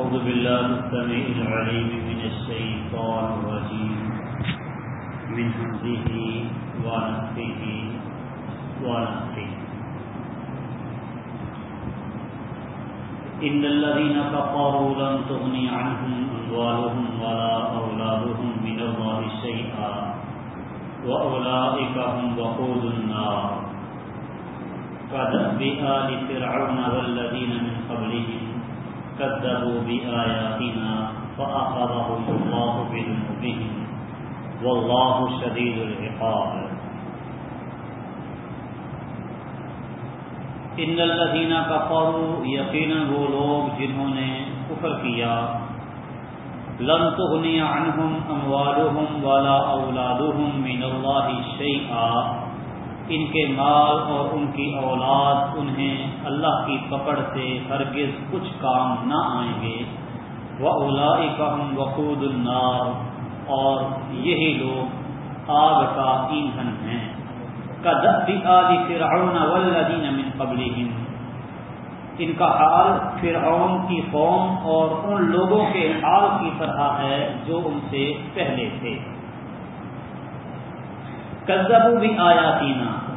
أعوذ بالله السميع العليم من الشيطان الرجيم. من همزه ونفخه ونفخه. إن الذين كفروا لن تغني عنهم أموالهم ولا أولادهم من الله شيئا. وأولئك هم وقود النار. كدأب آل فرعون والذين من قبلهم كذبوا بآياتنا فأخذهم الله بذنوبهم. والله شديد العقاب. ان الذين كفروا یقینا وہ لوگ جنہوں نے کفر کیا، لن تغنی عنہم اموالہم ولا اولادہم من اللہ شیئا. ان کے مال اور ان کی اولاد انہیں اللہ کی پکڑ سے ہرگز کچھ کام نہ آئیں گے۔ وہ اولا ہم وقود النار اور یہی لوگ آگ کا ایندھن ہیں۔ کدی آدی فرعون والذین من قبلہم ان کا حال فرعون کی قوم اور ان لوگوں کے حال کی طرح ہے جو ان سے پہلے تھے۔ کذبو بھی آیاتینا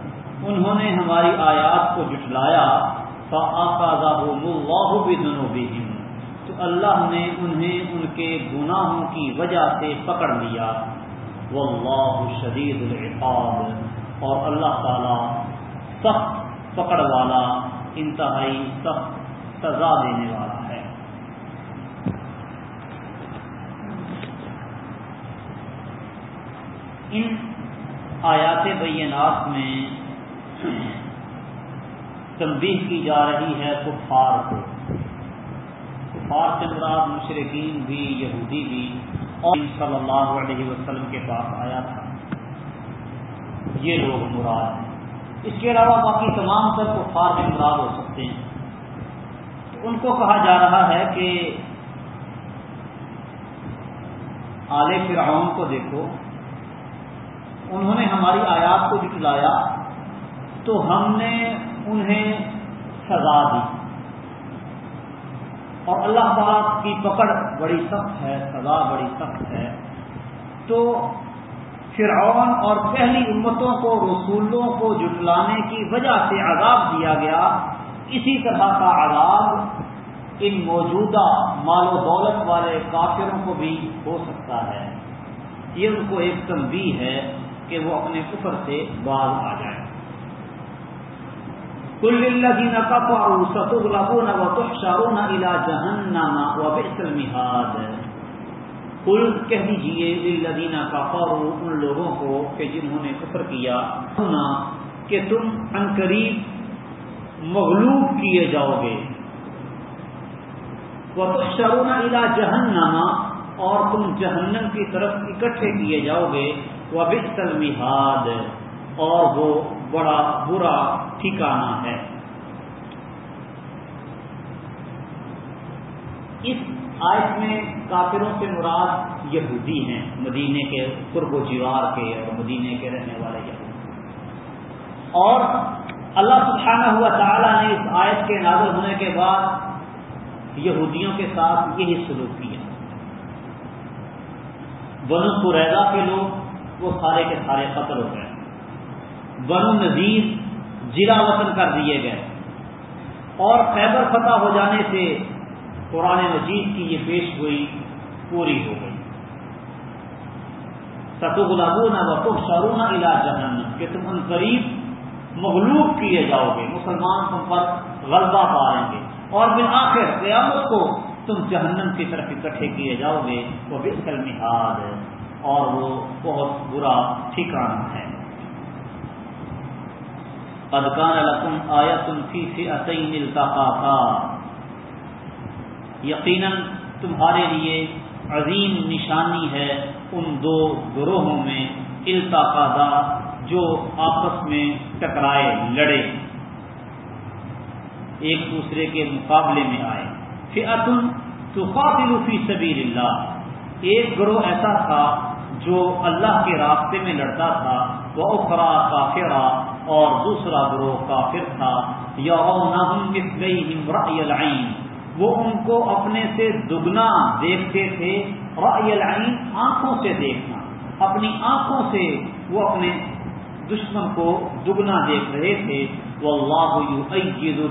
انہوں نے ہماری آیات کو جٹلایا اللہ بذنوبہم تو اللہ نے انہیں ان کے گناہوں کی وجہ سے پکڑ لیا۔ واللہ شدید العقاب۔ اور اللہ تعالی سخت پکڑ والا، انتہائی سخت سزا دینے والا ہے۔ ان آیات بینات میں تنبیہ کی جا رہی ہے کفار کو۔ کفار سے مراد مشرقین بھی، یہودی بھی۔ اور صلی اللہ علیہ وسلم کے پاس آیا تھا۔ یہ لوگ مراد ہیں۔ اس کے علاوہ باقی تمام سب کفار سے مراد ہو سکتے ہیں۔ ان کو کہا جا رہا ہے کہ آل فرعون کو دیکھو۔ انہوں نے ہماری آیات کو دکھلایا تو ہم نے انہیں سزا دی۔ اور اللہ تعالیٰ کی پکڑ بڑی سخت ہے، سزا بڑی سخت ہے۔ تو فرعون اور پہلی امتوں کو، رسولوں کو جٹلانے کی وجہ سے عذاب دیا گیا۔ اسی طرح کا عذاب ان موجودہ مال و دولت والے کافروں کو بھی ہو سکتا ہے۔ یہ ان کو ایک تنبیہ ہے۔ کہ وہ اپنے کفر سے باز آ جائیں کل الذین کفروا ستغلبون وتحشرون الى جہنم وبئس المہاد کل کہہ دیجیے للذین کفروا ان لوگوں کو کہ جنہوں نے کفر کیا ہونا کہ تم ان قریب مغلوب کیے جاؤ گے۔ وتحشرون الى جہنم اور تم جہنم کی طرف اکٹھے کیے جاؤ گے۔ وبئس المہاد اور وہ بڑا برا ٹھکانا ہے۔ اس آیت میں کافروں سے مراد یہودی ہیں، مدینے کے قرب و جیوار کے اور مدینے کے رہنے والے یہودی۔ اور اللہ سبحانہ ہوا تعالیٰ نے اس آیت کے نازل ہونے کے بعد یہودیوں کے ساتھ یہی سلوک کیا۔ بنو قریضہ کے لوگ وہ سارے کے سارے قتل ہو گئے۔ بنو نذیر ضلع وطن کر دیے گئے۔ اور خیبر فتح ہو جانے سے قرآن مجید کی یہ پیش گوئی پوری ہو گئی۔ ستو گلابو نہ وقت شارون علاج جہنم، کہ تم ان قریب مغلوب کیے جاؤ گے، مسلمان تم پر غلبہ پائیں گے۔ اور پھر آخر قیامت کو تم جہنم کی طرف اکٹھے کیے جاؤ گے۔ وہ بسکل محاد ہے اور وہ بہت برا ٹھکانا ہے۔ قدکان لکم آیت فی فئتین التقاطا یقیناً تمہارے لیے عظیم نشانی ہے ان دو گروہوں میں التقادا جو آپس میں ٹکرائے لڑے۔ ایک دوسرے کے مقابلے میں آئے۔ فئتن تقاتل فی سبیل اللہ۔ ایک گروہ ایسا تھا جو اللہ کے راستے میں لڑتا تھا، وہ اخرا کافرا اور دوسرا گروہ کافر تھا۔ یا وہ ان کو اپنے سے دگنا دیکھتے تھے اور العین آنکھوں سے دیکھنا۔ اپنی آنکھوں سے وہ اپنے دشمن کو دگنا دیکھ رہے تھے۔ وہ اللہ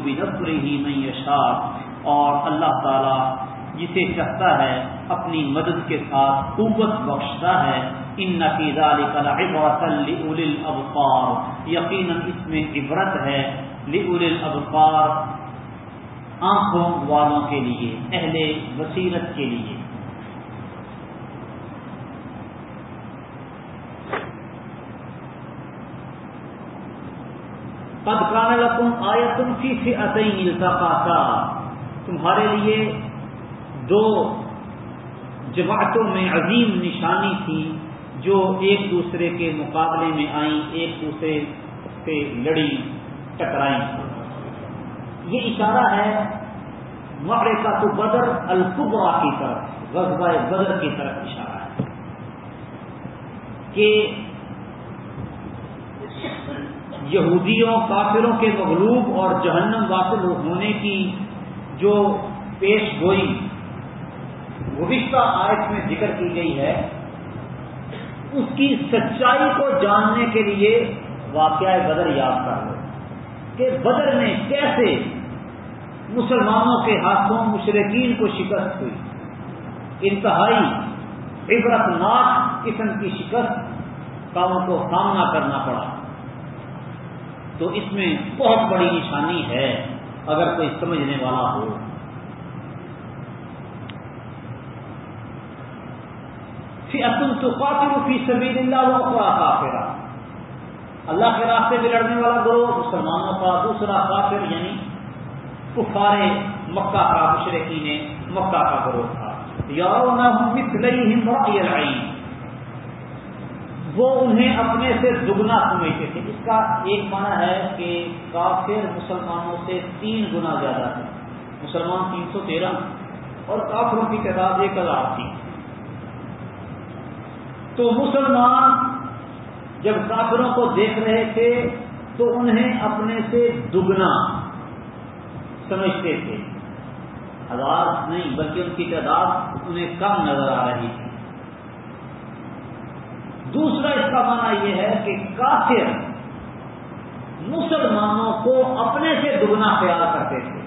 بنفر ہی میں اور اللہ تعالی جسے چاہتا ہے، اپنی مدد کے ساتھ قوت بخشتا ہے۔ ان نفیزہ ابقار یقیناً اس میں عبرت ہے لل الابصار آنکھوں والوں کے لیے، اہل بصیرت کے لیے۔ قد کان لکم آیتم فی فئتین التقاطا تمہارے لیے دو جماعتوں میں عظیم نشانی تھی جو ایک دوسرے کے مقابلے میں آئیں، ایک دوسرے سے لڑی ٹکرائیں۔ یہ اشارہ ہے مغرے کا تو بدر القبرا کی طرف غزبۂ بدر کی طرف اشارہ ہے کہ یہودیوں، کافروں کے مغلوب اور جہنم واصل ہونے کی جو پیش گوئی گزشتہ آیت میں ذکر کی گئی ہے، اس کی سچائی کو جاننے کے لیے واقعہ بدر یاد کر لو کہ بدر میں کیسے مسلمانوں کے ہاتھوں مشرقین کو شکست ہوئی۔ انتہائی عبرتناک قسم کی شکست کا ان کو سامنا کرنا پڑا۔ تو اس میں بہت بڑی نشانی ہے، اگر کوئی سمجھنے والا ہو تو قاتل فی سبیل اللہ وقرا کافرا اللہ کے راستے میں لڑنے والا گروہ، مسلمانوں کا دوسرا کافر یعنی کفار مکہ کا مشرقی نے مکہ کا گروہ تھا۔ یا وہ انہیں اپنے سے دگنا سمجھتے تھے۔ اس کا ایک معنی ہے کہ کافر مسلمانوں سے تین گنا زیادہ تھے۔ مسلمان تین سو تیرہ اور کافروں کی تعداد ایک ہزار تھی۔ تو مسلمان جب کافروں کو دیکھ رہے تھے تو انہیں اپنے سے دگنا سمجھتے تھے۔ ہزار نہیں، بلکہ ان کی تعداد انہیں کم نظر آ رہی تھی۔ دوسرا اس کا معنی یہ ہے کہ کافر مسلمانوں کو اپنے سے دگنا خیال کرتے تھے۔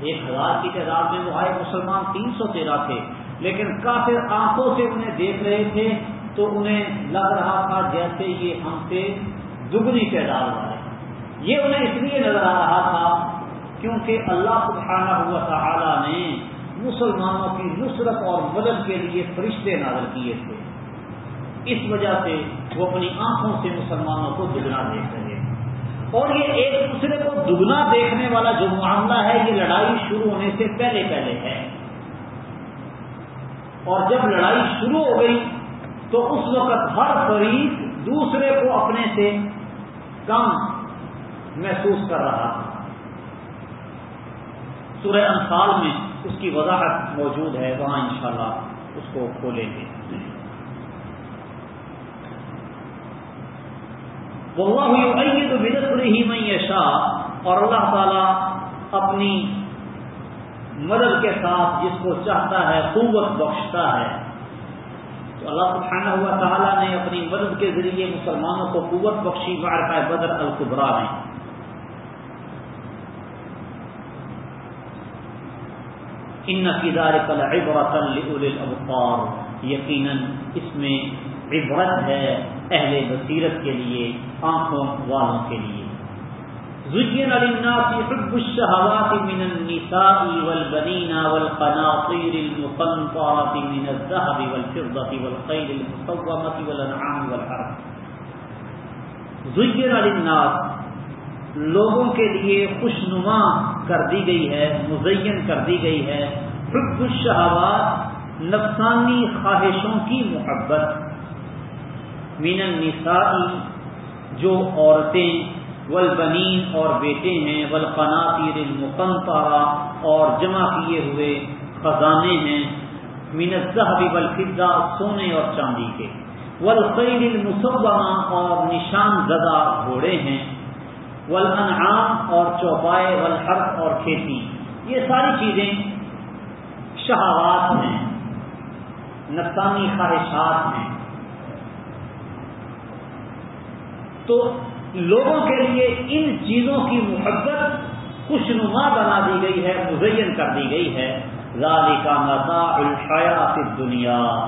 ایک ہزار کی تعداد میں وہ آئے، مسلمان تین سو تیرہ تھے، لیکن کافر آنکھوں سے انہیں دیکھ رہے تھے تو انہیں لگ رہا تھا جیسے یہ ہم سے دگنی تعداد والے یہ انہیں اس لیے نظر آ رہا تھا کیونکہ اللہ سبحانہ ہوا تعالی نے مسلمانوں کی نصرت اور مدد کے لیے فرشتے نازل کیے تھے۔ اس وجہ سے وہ اپنی آنکھوں سے مسلمانوں کو دگنا دیکھ رہے اور یہ ایک دوسرے کو دگنا دیکھنے والا جو معاملہ ہے، یہ لڑائی شروع ہونے سے پہلے پہلے ہے۔ اور جب لڑائی شروع ہو گئی تو اس وقت ہر فریق دوسرے کو اپنے سے کم محسوس کر رہا تھا۔ سورہ انفال میں اس کی وضاحت موجود ہے، وہاں انشاءاللہ اس کو کھولیں گے۔ وہ ہوئی تو بدت ہی میں شاہ اور اللہ تعالی اپنی مدد کے ساتھ جس کو چاہتا ہے، قوت بخشتا ہے۔ تو اللہ سبحانہ ہوا تعالیٰ نے اپنی مدد کے ذریعے مسلمانوں کو قوت بخشی کا بدر القبرا میں۔ ان نقیدار کل عبرت الابصار۔ یقیناً اس میں عبرت ہے اہل بصیرت کے لیے، آنکھوں والوں کے لیے۔ زين للناس حب الشهوات من النساء والبنين والقناطير المقنطرة من الذهب والفضة والخيل المصومة والأنعام والحرب زين للناس لوگوں کے لیے خوشنما کر دی گئی ہے، مزین کر دی گئی ہے حب الشہوات نفسانی خواہشوں کی محبت. من النساء، جو عورتیں ولبنین اور بیٹے ہیں ولقناطیر المقنطرہ اور جمع کیے ہوئے خزانے ہیں مینت والفضہ سونے اور چاندی کے۔ ولقین المصبہ اور نشان زدہ گھوڑے ہیں۔ ولانعام اور چوپائے والحرف اور کھیتی۔ یہ ساری چیزیں شہوات ہیں نفسانی خواہشات ہیں۔ تو لوگوں کے لیے ان چیزوں کی محبت خوشنما بنا دی گئی ہے، مزین کر دی گئی ہے۔ ذالی کا متا الحیات دنیا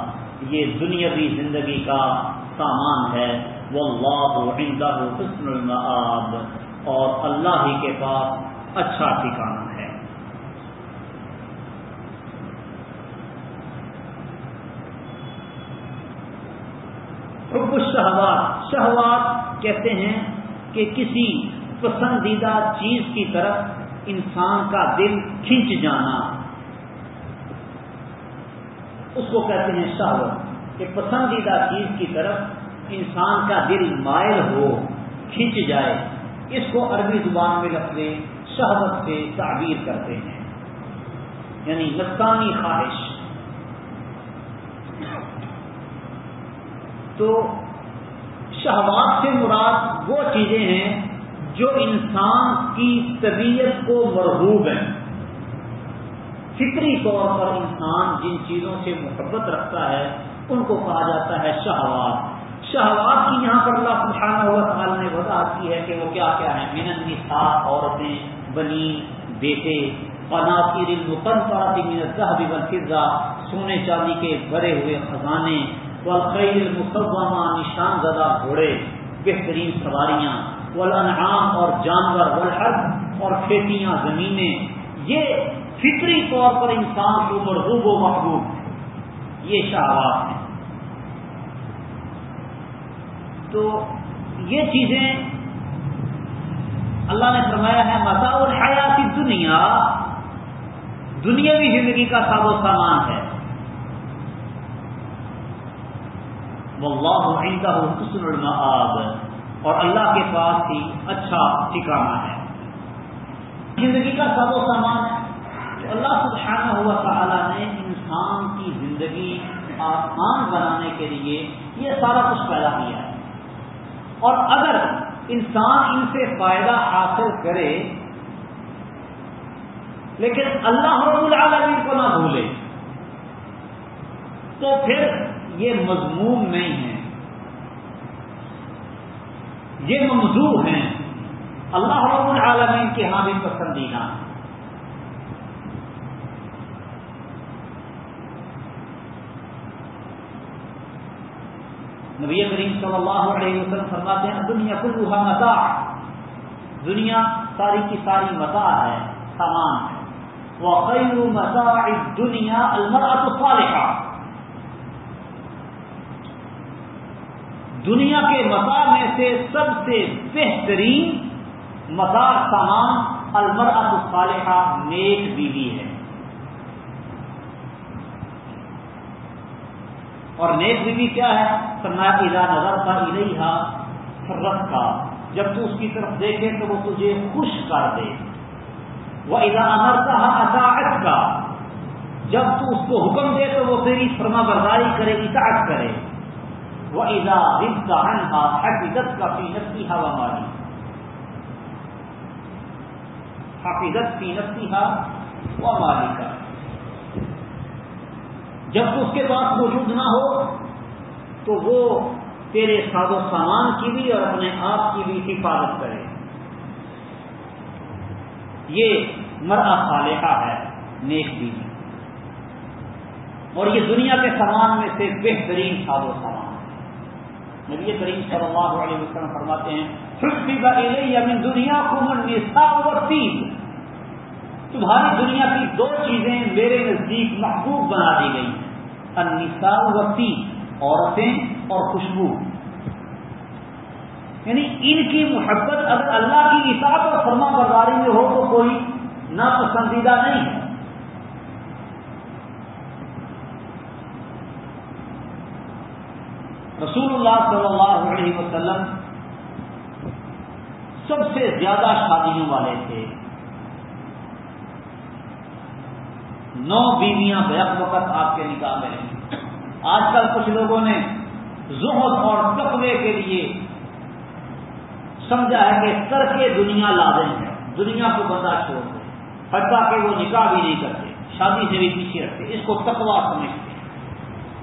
یہ دنیاوی زندگی کا سامان ہے۔ وہ اللہ حسن المآب۔ اور اللہ ہی کے پاس اچھا ٹھکانا ہے۔ حب الشہوات، شہوات کہتے ہیں کہ کسی پسندیدہ چیز کی طرف انسان کا دل کھینچ جانا۔ اس کو کہتے ہیں شہوت، کہ پسندیدہ چیز کی طرف انسان کا دل مائل ہو، کھینچ جائے۔ اس کو عربی زبان میں لفظ شہوت سے تعبیر کرتے ہیں۔ یعنی نفسانی خواہش۔ تو شہوات سے مراد وہ چیزیں ہیں جو انسان کی طبیعت کو مرغوب ہیں۔ فطری طور پر انسان جن چیزوں سے محبت رکھتا ہے، ان کو کہا جاتا ہے شہوات۔ شہوات کی یہاں پر اللہ سبحانہ ہوا تعالیٰ نے وضاحت کی ہے کہ وہ کیا کیا ہے من النساء، عورتیں، بنی، بیٹے۔ قناصر المقنطرات من الذهب والفضة سونے چاندی کے بھرے ہوئے خزانے۔ والخیل المصومہ نشان زدہ گھوڑے، بہترین سواریاں، والانعام اور جانور والحرب اور کھیتیاں، زمینیں۔ یہ فطری طور پر انسان کو مرغوب و محبوب یہ شہوات ہیں۔ تو یہ چیزیں اللہ نے فرمایا ہے مسا الحیاتی دنیا دنیاوی زندگی کا ساب و سامان ہے۔ واللہ عنده حسن المآب۔ اور اللہ کے پاس ہی اچھا ٹھکانا ہے۔ زندگی کا سب و سامان ہے۔ اللہ سبحانہ ہوا تعالیٰ نے انسان کی زندگی آسان بنانے کے لیے یہ سارا کچھ پیدا کیا ہے۔ اور اگر انسان ان سے فائدہ حاصل کرے، لیکن اللہ رب العالمین کو نہ بھولے، تو پھر یہ مضمون نہیں ہے یہ ممزو ہیں۔ اللہ رب العالمین کے ہاں بھی پسندیدہ۔ نبی کریم صلی اللہ علیہ وسلم فرماتے ہیں دنیا کلوہا متا دنیا ساری کی ساری متا ہے سامان ہے وہ خیر متا دنیا المرأة الصالحہ۔ دنیا کے متا میں سے سب سے بہترین متا سامان المرأة الصالحہ نیک بیوی ہے۔ اور نیک بیوی کیا ہے؟ سرمایہ ادا نظر کا الحا فرت کا جب تو اس کی طرف دیکھے تو وہ تجھے خوش کر دے۔ وہ ادا امر کا اطاعت کا جب تو اس کو حکم دے تو وہ تیری فرما برداری کرے، اطاعت کرے۔ وہ ادا رب کا انہا حقیقت کا فی نفسی ہوا ماری حقیقت فی نفسی ہا و ماری کا جب اس کے پاس موجود نہ ہو، تو وہ تیرے ساد و سامان کی بھی اور اپنے آپ کی بھی حفاظت کرے. یہ مرا صالحہ ہے، نیک بیوی. اور یہ دنیا کے سامان میں سے بہترین ساد و سامان نبی کریم صلی اللہ علیہ وسلم فرماتے ہیں من دنیا کو تمہاری دنیا کی دو چیزیں میرے نزدیک محبوب بنا دی گئی النساء وسیع عورتیں اور خوشبو۔ یعنی ان کی محبت اگر اللہ کی اطاعت اور فرما برداری میں ہو تو کوئی ناپسندیدہ نہیں۔ ہے رسول اللہ صلی اللہ علیہ وسلم سب سے زیادہ شادیوں والے تھے۔ نو بیویاں بیک وقت آپ کے نکاح میں رہیں آج کل کچھ لوگوں نے زہد اور تقوی کے لیے سمجھا ہے کہ کر کے دنیا لازم ہے۔ دنیا کو بندہ چھوڑ دے۔ حتیٰ کہ وہ نکاح بھی نہیں کرتے، شادی سے بھی پیچھے رکھتے اس کو تقوا سمجھتے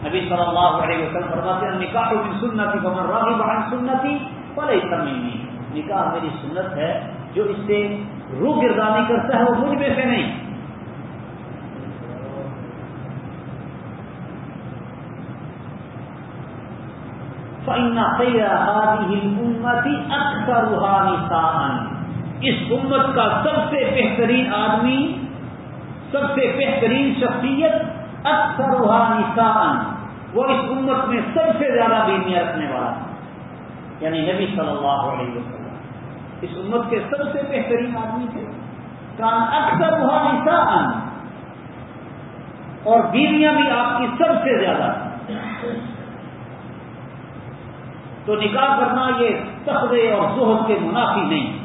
نبی صلی اللہ علیہ وسلم فرماتے ہیں نکاح کی سنتی بمن راہی بہن سنتی بڑے سمجھنی نکاح میری سنت ہے، جو اس سے روح گردانی کرتا ہے، وہ مجھ میں سے نہیں۔ اکثر روحانی اس امت کا سب سے بہترین آدمی، سب سے بہترین شخصیت اکثر روحانی وہ اس امت میں سب سے زیادہ بیمیاں رکھنے والا تھا۔ یعنی نبی صلی اللہ علیہ وسلم۔ اس امت کے سب سے بہترین آدمی تھے۔ کان اکثر روحانی اور بیویاں بھی آپ کی سب سے زیادہ۔ تو نکاح کرنا یہ تخرے اور زہد کے منافی نہیں۔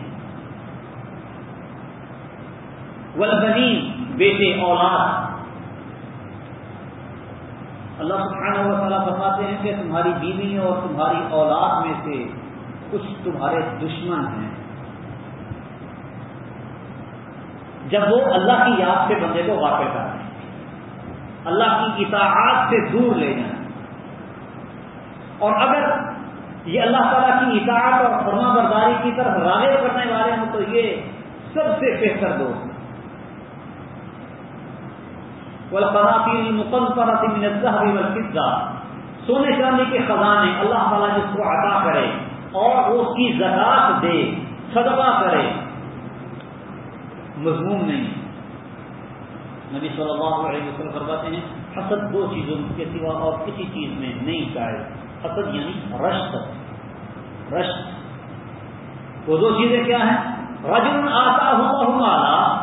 ولبنی بیٹے، اولاد۔ اللہ سبحانہ و تعالیٰ بتاتے ہیں کہ تمہاری بیوی اور تمہاری اولاد میں سے کچھ تمہارے دشمن ہیں۔ جب وہ اللہ کی یاد سے بندے کو واقع کر رہے ہیں اللہ کی اطاعات سے دور لے جائیں۔ اور اگر یہ اللہ تعالیٰ کی اطاعت اور فرما برداری کی طرف راغب کرنے والے ہوں تو یہ سب سے بہتر دوست من الذهب سونے چاندی کے خزانے اللہ تعالیٰ جس کو عطا کرے اور اس کی زکات دے، صدقہ کرے۔ مضمون نہیں۔ نبی صلی اللہ علیہ وسلم فرماتے ہیں، حسد دو چیزوں کے سوا اور کسی چیز میں نہیں چاہے۔ حسد یعنی رشت رشت وہ دو چیزیں کیا ہیں؟ رجن آتا ہوا مالا۔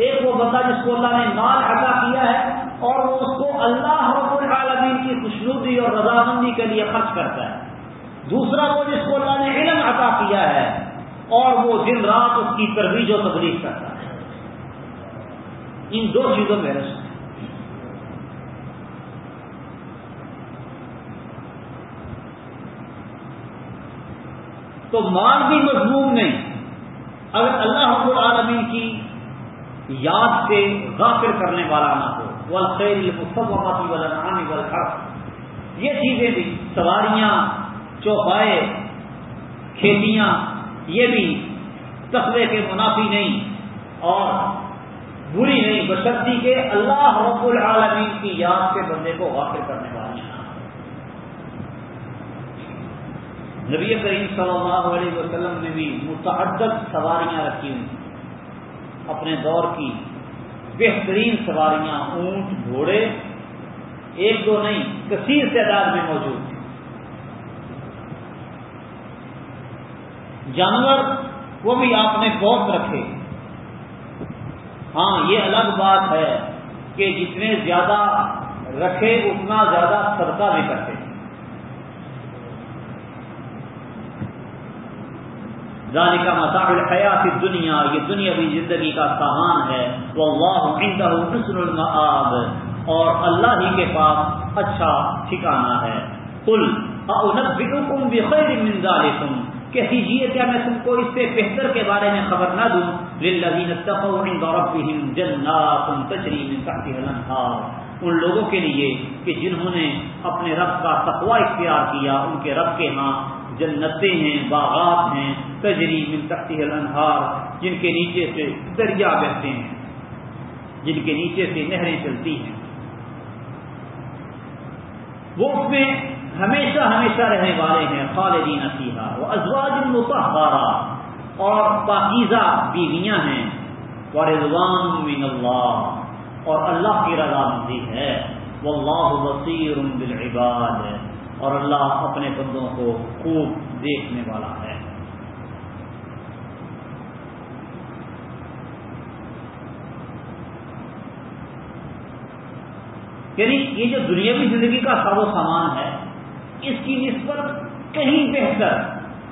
ایک وہ بندہ جس کو اللہ نے مال عطا کیا ہے اور وہ اس کو اللہ رب العالمین کی خوشنودی اور رضامندی کے لیے خرچ کرتا ہے۔ دوسرا وہ جس کو اللہ نے علم عطا کیا ہے اور وہ دن رات اس کی ترویج و تبلیغ کرتا ہے۔ ان دو چیزوں میں رشت تو مال بھی مضمون نہیں۔ اگر اللہ رب العالمین کی یاد سے غافر کرنے والا نہ ہو۔ والخیر المصومتی والانعام والحرف یہ چیزیں بھی، سواریاں، چوپائے، کھیتیاں، یہ بھی تقوی کے منافی نہیں اور بری نہیں بشرتی کے اللہ رب العالمین کی یاد سے بندے کو غافر کرنے والی نبی کریم صلی اللہ علیہ وسلم نے بھی متعدد سواریاں رکھی ہوئی۔ اپنے دور کی بہترین سواریاں اونٹ، گھوڑے، ایک دو نہیں، کثیر تعداد میں موجود تھے جانور وہ بھی آپ نے بہت رکھے۔ ہاں یہ الگ بات ہے کہ جتنے زیادہ رکھے، اتنا زیادہ صدقہ بھی کرتے۔ ذالی کا مساحل حیات دنیا یہ دنیاوی زندگی کا سامان ہے۔ وہ اللہ عنده حسن المآب، اور اللہ ہی کے پاس اچھا ٹھکانا ہے۔ کل اونبئکم بخیر من ذالکم، کہ دیجیے کیا میں تم کو اس سے بہتر کے بارے میں خبر نہ دوں۔ للذین اتقوا عند ربهم جنات تجری من تحتها الانهار ان لوگوں کے لیے کہ جنہوں نے اپنے رب کا تقوی اختیار کیا، ان کے رب کے ہاں جنتیں ہیں، باغات ہیں، تجری من تحتی الانہار، جن کے نیچے سے دریا بہتے ہیں، جن کے نیچے سے نہریں چلتی ہیں۔ وہ اس میں ہمیشہ ہمیشہ رہنے والے ہیں، خالدین سیاح وہ ازواج متحرہ اور پاکیزہ بیویاں ہیں۔ ورضوان من اللہ اور اللہ کی رضا مندی ہے۔ وہ اللہ بالعباد۔ ہے اور اللہ اپنے بندوں کو خوب دیکھنے والا ہے۔ یعنی یہ جو دنیاوی زندگی کا ساز و سامان ہے، اس کی نسبت کہیں بہتر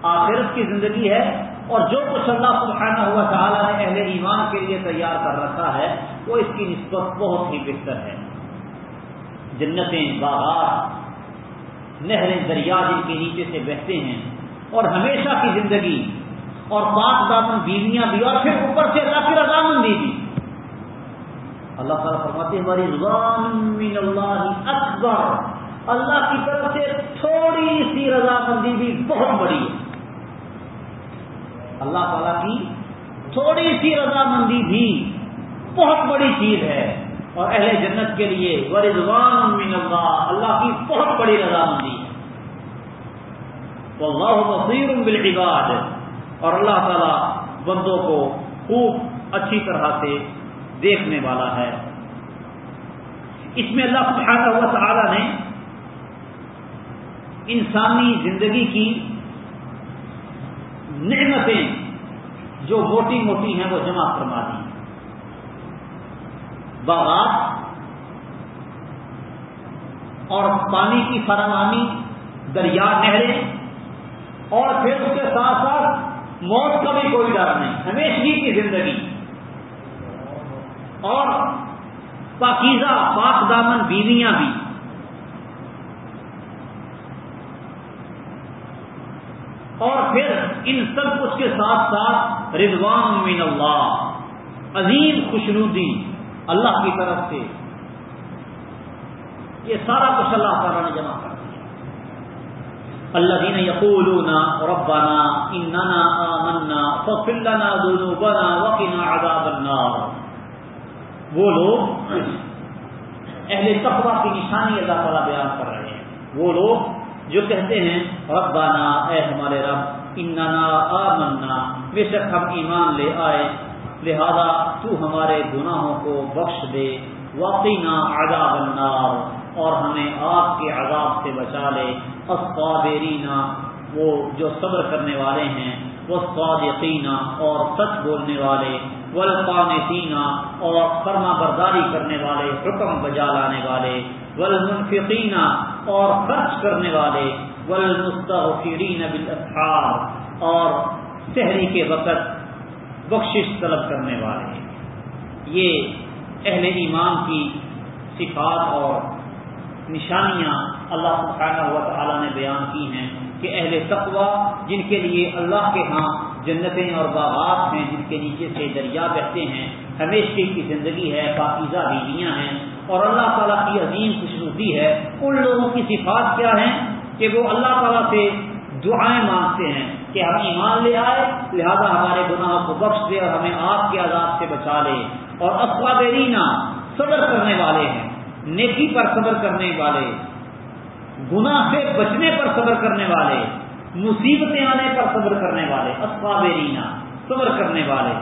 آخرت کی زندگی ہے۔ اور جو کچھ اللہ سبحانہ ہوا تعالیٰ نے اہل ایمان کے لیے تیار کر رکھا ہے، وہ اس کی نسبت بہت ہی بہتر ہے۔ جنتیں، باغات نہریں دریا جن کے نیچے سے بہتے ہیں اور ہمیشہ کی زندگی اور پاک دامن بیویاں بھی اور پھر اوپر سے اللہ کی رضامندی بھی۔ اللہ تعالیٰ فرماتے ہیں ہماری من اللہ اکبر اللہ کی طرف سے تھوڑی سی رضامندی بھی بہت بڑی ہے۔ اللہ تعالیٰ کی تھوڑی سی رضامندی بھی بہت بڑی چیز ہے۔ اور اہل جنت کے لیے ورضوان من اللہ اللہ کی بہت بڑی رضامندی ہے۔ تو اللہ بصیر بالعباد۔ اور اللہ تعالیٰ بندوں کو خوب اچھی طرح سے دیکھنے والا ہے۔ اس میں اللہ سبحانہ ہوا تعالی نے انسانی زندگی کی نعمتیں جو موٹی موٹی ہیں وہ جمع فرما دی۔ باغات اور پانی کی فراہمی، دریا نہریں، اور پھر اس کے ساتھ ساتھ موت کا بھی کوئی ڈر نہیں، ہمیشہ کی زندگی۔ اور پاکیزہ پاک دامن بیویاں بھی۔ اور پھر ان سب کچھ کے ساتھ ساتھ رضوان من اللہ، عظیم خوشنودی۔ اللہ کی طرف سے یہ سارا کچھ اللہ تعالیٰ نے جمع کر دیا۔ اللہ دین یقول ربنا اننا آمنا فاغفر لنا ذنوبنا وقنا عذاب النار۔ وہ لوگ اہل تقوی کی نشانی اللہ تعالیٰ بیان کر رہے ہیں۔ وہ لوگ جو کہتے ہیں ربنا، اے ہمارے رب، اننا آمنا، بے شک ہم ایمان لے آئے۔ لہذا تو ہمارے گناہوں کو بخش دے واقعنا عذاب النار، اور ہمیں آگ کے عذاب سے بچا لے۔ اسقابرینا وہ جو صبر کرنے والے ہیں وہ صادقینا اور سچ بولنے والے والقانتینا اور فرما برداری کرنے والے، حکم بجا لانے والے، والمنفقین، اور خرچ کرنے والے، والمستغفرین بالاسحار، اور شہری کے وقت بخشش طلب کرنے والے یہ اہل ایمان کی صفات اور نشانیاں اللہ سبحانہ و تعالی نے بیان کی ہیں کہ اہل تقوی جن کے لیے اللہ کے ہاں جنتیں اور باغات ہیں، جن کے نیچے سے دریا بہتے ہیں ہمیشہ کی زندگی ہے، پاکیزہ بیویاں ہیں اور اللہ تعالیٰ کی عظیم خوشنودی ہے۔ ان لوگوں کی صفات کیا ہیں؟ کہ وہ اللہ تعالیٰ سے دعائیں مانگتے ہیں کہ ہم ایمان لے آئے، لہذا ہمارے گناہوں کو بخش دے اور ہمیں آپ کے عذاب سے بچا لے۔ اور اسوادرینا صبر کرنے والے ہیں، نیکی پر صبر کرنے والے، گناہ سے بچنے پر صبر کرنے والے، مصیبتیں آنے پر صبر کرنے والے اسوابرینا صبر کرنے والے۔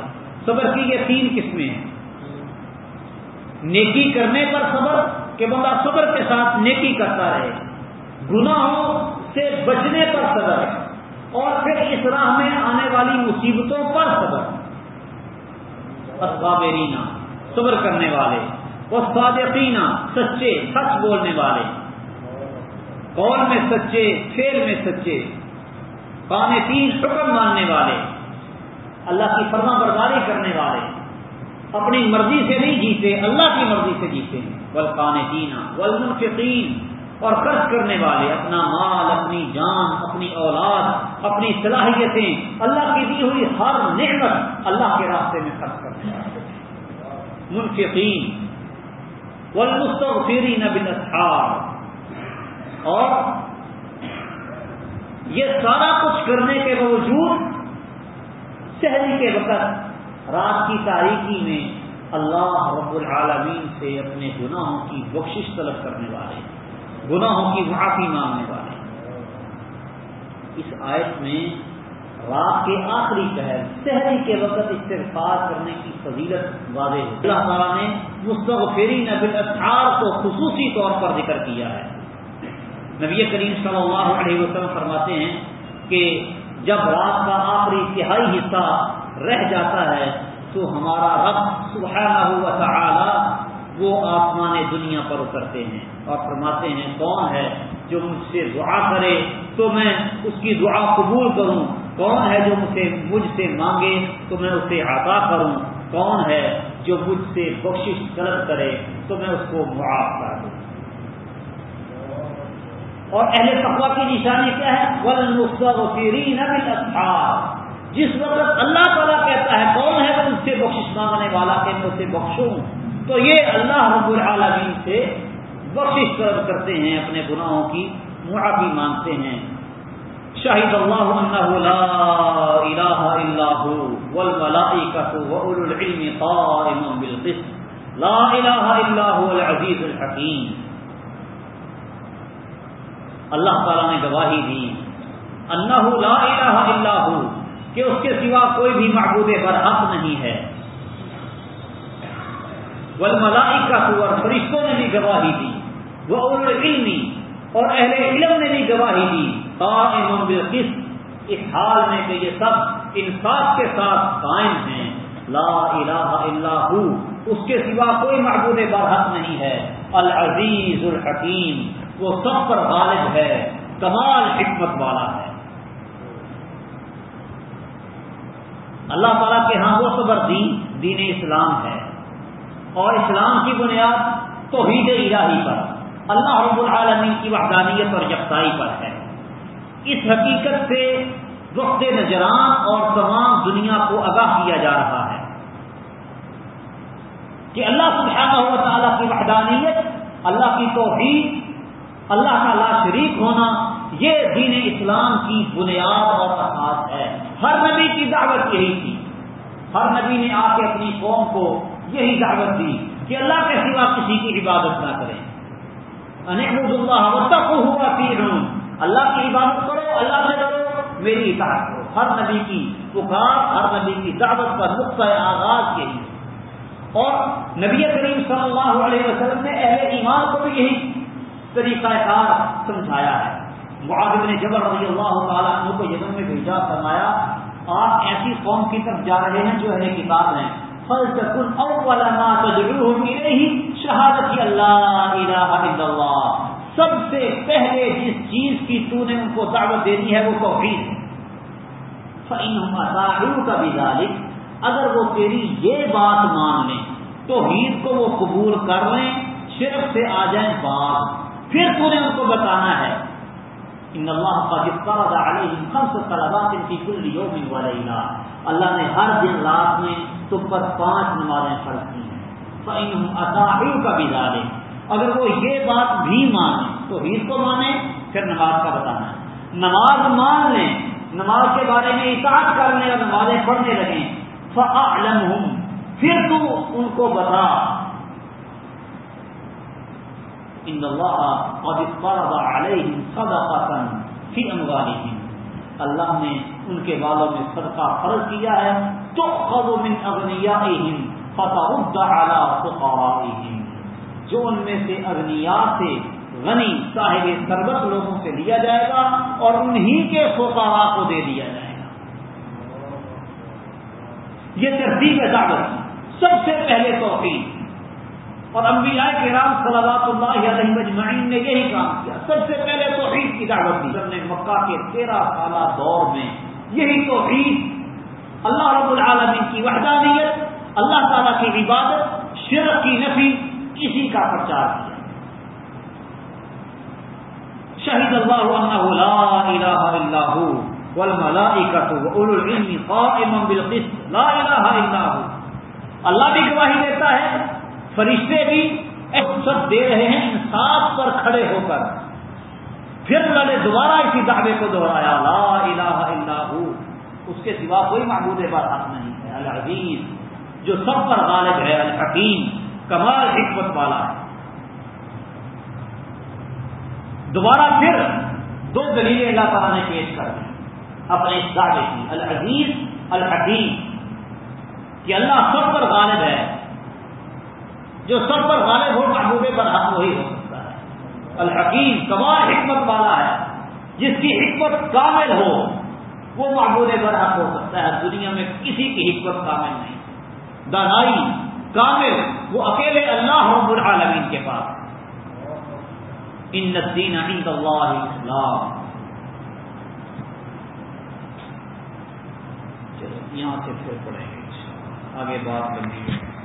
صبر کی یہ تین قسمیں ہیں۔ نیکی کرنے پر صبر، کہ بندہ صبر کے ساتھ نیکی کرتا رہے۔ گناہوں سے بچنے پر صبر۔ اور پھر اس راہ میں آنے والی مصیبتوں پر صبر۔ اسبابرینا صبر کرنے والے صادقینہ سچے، سچ بولنے والے۔ قول میں سچے فیل میں سچے۔ کانے تین حکم ماننے والے۔ اللہ کی فرما برداری کرنے والے۔ اپنی مرضی سے نہیں جیتے، اللہ کی مرضی سے جیتے۔ ہیں ول کان تینا ول اور خرچ کرنے والے، اپنا مال، اپنی جان، اپنی اولاد، اپنی صلاحیتیں، اللہ کی دی ہوئی ہر نعمت اللہ کے راستے میں خرچ کرنے والے۔ منفقین، والمستغفرین بالاسحار۔ اور یہ سارا کچھ کرنے کے باوجود شہری کے وقت، رات کی تاریخی میں اللہ رب العالمین سے اپنے گناہوں کی بخشش طلب کرنے والے۔ ہیں گناہوں کی معافی مانگنے والے۔ اس آیت میں رات کے آخری پہر شہری کے وقت استفاد کرنے کی فضیلت واضح ہے۔ اللہ تعالیٰ نے مستغفری نبی اطار کو خصوصی طور پر ذکر کیا ہے۔ نبی کریم صلی اللہ علیہ وسلم فرماتے ہیں کہ جب رات کا آخری تہائی حصہ رہ جاتا ہے تو ہمارا رب سبحانہ ہوا تعالی وہ آسمان دنیا پر اترتے ہیں اور فرماتے ہیں، کون ہے جو مجھ سے دعا کرے؟ تو میں اس کی دعا قبول کروں۔ کون ہے جو مجھے مجھ سے مانگے؟ تو میں اسے عطا کروں۔ کون ہے جو مجھ سے کوشش طلب کرے؟ تو میں اس کو معاف کر دوں۔ اور اہل تقوا کی نشانی کیا ہے؟ ول جس وقت اللہ تعالیٰ کہتا ہے، کون ہے وہ اس سے بخش مانگنے والا؟ کہ میں اسے بخشوں۔ تو یہ اللہ رب العالمین سے بخش طلب کرتے ہیں، اپنے گناہوں کی معافی مانگتے ہیں۔ شاہد اللہ انہ لا الہ الا هو والملائکۃ واولو العلم قائما بالقسط۔ لا الہ الا هو العزیز الحکیم۔ اللہ تعالی نے گواہی دی۔ انہ لا الہ الا هو کہ اس کے سوا کوئی بھی معبود برحق نہیں ہے۔ والملائکۃ اور فرشتوں نے بھی گواہی دی، وہ علمی اور اہل علم نے بھی گواہی دی۔ قائم بالقسط، اس حال میں کہ یہ سب انصاف کے ساتھ قائم ہیں۔ لا الہ الا ہو اس کے سوا کوئی معبود برحق نہیں ہے۔ العزیز الحکیم، وہ سب پر غالب ہے، کمال حکمت والا ہے۔ اللہ تعالیٰ کے ہاں وہ صبر دین دین اسلام ہے۔ اور اسلام کی بنیاد توحید الہی پر، اللہ رب العالمین کی وحدانیت اور یکسائی پر ہے۔ اس حقیقت سے وقت نجران اور تمام دنیا کو آگاہ کیا جا رہا ہے کہ اللہ سبحانہ و تعالیٰ کی وحدانیت، اللہ کی توحید، اللہ کا لا شریک ہونا، یہ دین اسلام کی بنیاد اور اساس ہے۔ ہر نبی کی دعوت یہی تھی۔ ہر نبی نے آ کے اپنی قوم کو یہی دعوت دی کہ اللہ کے سوا کسی کی عبادت نہ کریں۔ انحمد اللہ کو ہوا پیر اللہ کی عبادت کرو، اللہ سے ڈرو، میری اطاعت کرو۔ ہر نبی کی پکار، ہر نبی کی دعوت کا نقطۂ آغاز یہی اور نبی کریم صلی اللہ علیہ وسلم نے اہل ایمان کو بھی یہی طریقہ کار سمجھایا ہے۔ معاذ نے جبر رضی اللہ تعالیٰ عنہ کو یمن میں بھیجا، فرمایا، آپ ایسی قوم کی طرف جا رہے ہیں جو اہل کتاب ہیں۔ فلتكن اول ما تدعوهم اليه شهادت اللہ الہ الا اللہ۔ سب سے پہلے جس چیز کی تو نے ان کو دعوت دینی ہے وہ توحید ہے۔ فانهم اطاعوك بذلك۔ اگر وہ تیری یہ بات مان لیں، توحید کو وہ قبول کر لیں، شرک سے آ جائیں بعد۔ پھر تو نے ان کو بتانا ہے۔ ان اللہ قد افترض علیہم خمس صلوات فی کل یوم و اللہ نے ہر دن رات میں تو پر پانچ نمازیں فرض کی ہیں۔ اطاحل کا بھی ڈالے اگر وہ یہ بات بھی مانے تو عید کو مانے پھر نماز کا بتانا ہے۔ نماز مان لیں، نماز کے بارے میں اطاعت کرنے اور نمازیں پڑھنے لگیں۔ فعلم پھر تو ان کو بتا۔ ان اللہ اور علیہم صدقہ فی اموالہم اللہ نے ان کے بالوں میں صدقہ فرض کیا ہے تو خب من اغنیا فتح جو ان میں سے اگنیا سے غنی صاحب سربت لوگوں سے لیا جائے گا اور انہی کے فوکارا کو دے دیا جائے گا۔ یہ ترتیب دعوت سب سے پہلے توفیق اور انبیاء کے رام صلی اللہ علیہ مجمعین نے یہی کام کیا۔ سب سے پہلے توحید کی دعوت دی نے مکہ کے تیرہ سالہ دور میں یہی توحید، اللہ رب العالمین کی وحدانیت، اللہ تعالیٰ کی عبادت، شرک کی نفی کسی کا پرچار کیا۔ شہید اللہ لا الہ الا هو والملائکۃ واولو العلم قائما بالقسط، لا الہ الا هو اللہ بھی گواہی دیتا ہے، فرشتے بھی سب دے رہے ہیں، انصاف پر کھڑے ہو کر۔ پھر اللہ نے دوبارہ اسی دعوے کو دہرایا، لا الہ الا ہو۔ اس کے سوا کوئی معبود بات نہیں ہے۔ العزیز، جو سب پر غالب ہے، الحکیم، کمال، حکمت والا ہے۔ دوبارہ پھر دو دلیلیں اللہ تعالیٰ نے پیش کر دی۔ اپنے اس دعوے کی، العزیز، الحکیم۔ کہ اللہ سب پر غالب ہے۔ جو سب پر غالب ہو محبوب پر حق وہی ہو۔ ہے الحکیم، کمال حکمت والا ہے۔ جس کی حکمت کامل ہو، وہ محبوب پر حق ہو سکتا ہے۔ دنیا میں کسی کی حکمت کامل نہیں۔ دانائی کامل، وہ اکیلے اللہ رب العالمین کے پاس۔ ان الدین عند اللہ اسلام چلو، یہاں سے پھر پڑیں گے آگے بات کرنی ہے۔